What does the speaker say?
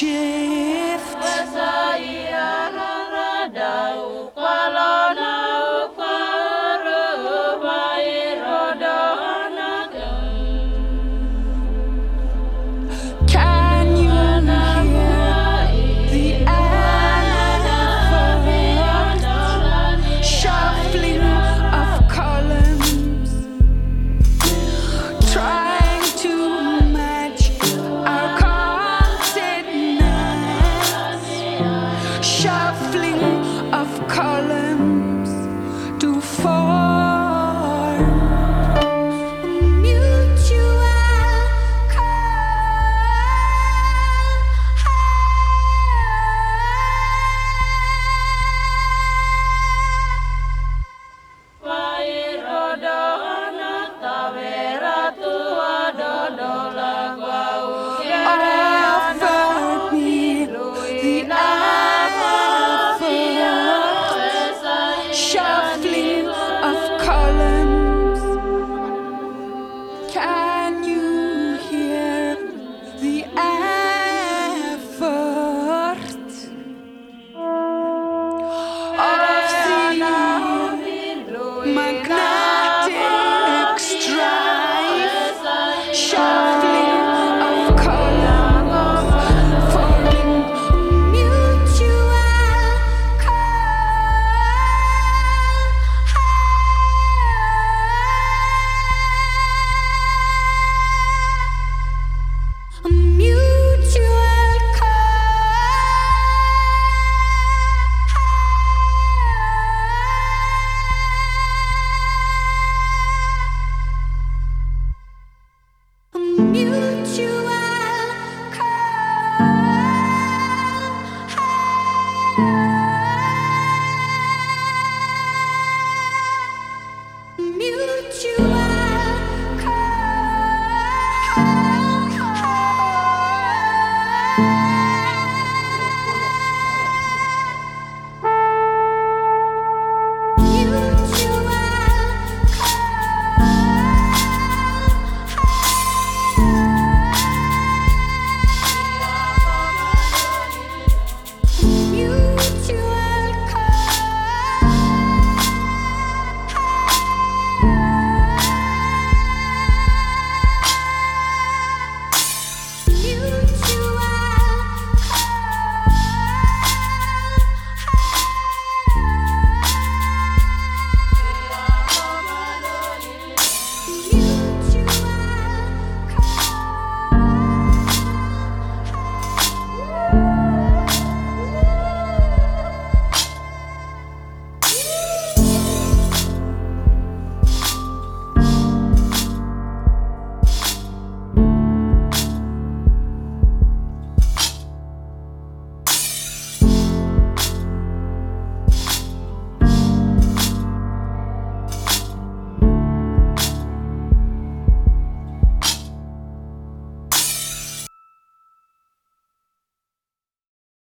seasonal shuffling music